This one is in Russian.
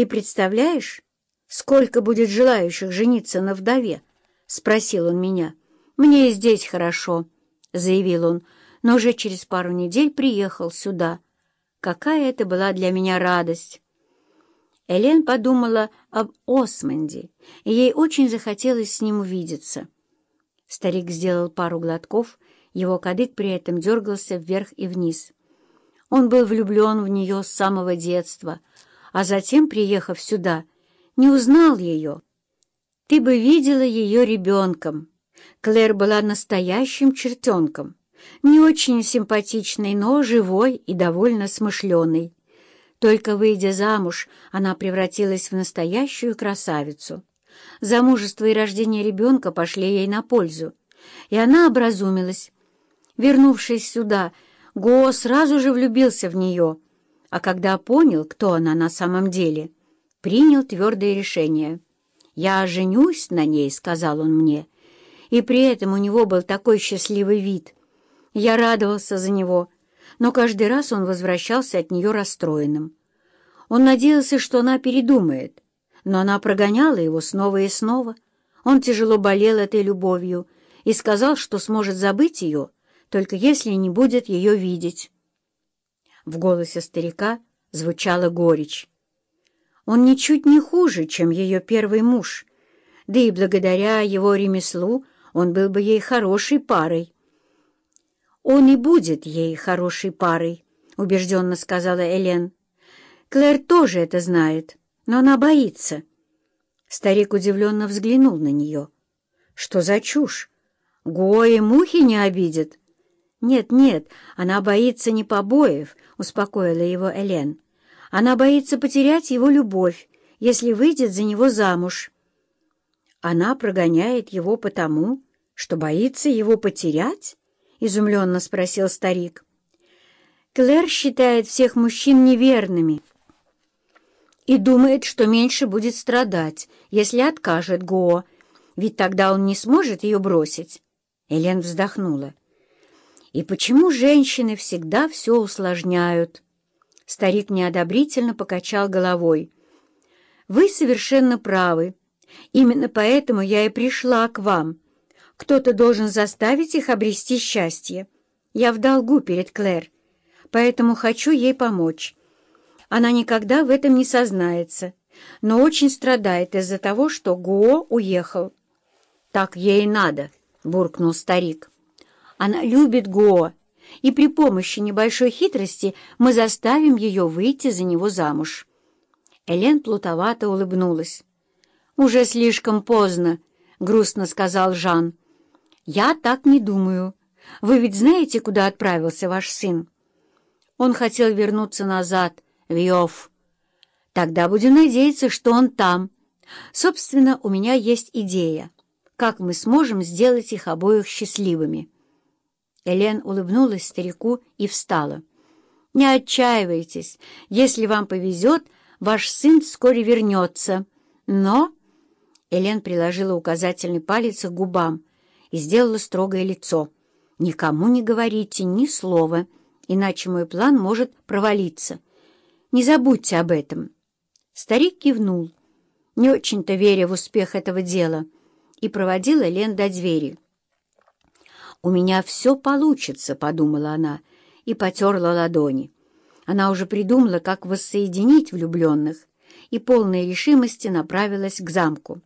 Ты представляешь, сколько будет желающих жениться на вдове? — спросил он меня. — Мне и здесь хорошо, — заявил он, но уже через пару недель приехал сюда. Какая это была для меня радость! Элен подумала об Осмонде, и ей очень захотелось с ним увидеться. Старик сделал пару глотков, его кадык при этом дергался вверх и вниз. Он был влюблен в нее с самого детства, а затем, приехав сюда, не узнал ее. Ты бы видела ее ребенком. Клэр была настоящим чертенком, не очень симпатичной, но живой и довольно смышленой. Только выйдя замуж, она превратилась в настоящую красавицу. Замужество и рождение ребенка пошли ей на пользу, и она образумилась. Вернувшись сюда, Го сразу же влюбился в нее, а когда понял, кто она на самом деле, принял твердое решение. «Я женюсь на ней», — сказал он мне, и при этом у него был такой счастливый вид. Я радовался за него, — но каждый раз он возвращался от нее расстроенным. Он надеялся, что она передумает, но она прогоняла его снова и снова. Он тяжело болел этой любовью и сказал, что сможет забыть ее, только если не будет ее видеть. В голосе старика звучала горечь. Он ничуть не хуже, чем ее первый муж, да и благодаря его ремеслу он был бы ей хорошей парой. «Он и будет ей хорошей парой», — убежденно сказала Элен. «Клэр тоже это знает, но она боится». Старик удивленно взглянул на нее. «Что за чушь? Гои мухи не обидят?» «Нет, нет, она боится не побоев», — успокоила его Элен. «Она боится потерять его любовь, если выйдет за него замуж». «Она прогоняет его потому, что боится его потерять?» — изумленно спросил старик. «Клэр считает всех мужчин неверными и думает, что меньше будет страдать, если откажет Го, ведь тогда он не сможет ее бросить». Элен вздохнула. «И почему женщины всегда все усложняют?» Старик неодобрительно покачал головой. «Вы совершенно правы. Именно поэтому я и пришла к вам» Кто-то должен заставить их обрести счастье. Я в долгу перед Клэр, поэтому хочу ей помочь. Она никогда в этом не сознается, но очень страдает из-за того, что Гуо уехал. «Так ей надо», — буркнул старик. «Она любит Гуо, и при помощи небольшой хитрости мы заставим ее выйти за него замуж». Элен плутовато улыбнулась. «Уже слишком поздно», — грустно сказал Жан. «Я так не думаю. Вы ведь знаете, куда отправился ваш сын?» Он хотел вернуться назад, в Йов. «Тогда будем надеяться, что он там. Собственно, у меня есть идея, как мы сможем сделать их обоих счастливыми». Элен улыбнулась старику и встала. «Не отчаивайтесь. Если вам повезет, ваш сын вскоре вернется. Но...» Элен приложила указательный палец к губам и сделала строгое лицо. «Никому не говорите ни слова, иначе мой план может провалиться. Не забудьте об этом». Старик кивнул, не очень-то веря в успех этого дела, и проводила Лен до двери. «У меня все получится», — подумала она, и потерла ладони. Она уже придумала, как воссоединить влюбленных, и полной решимости направилась к замку.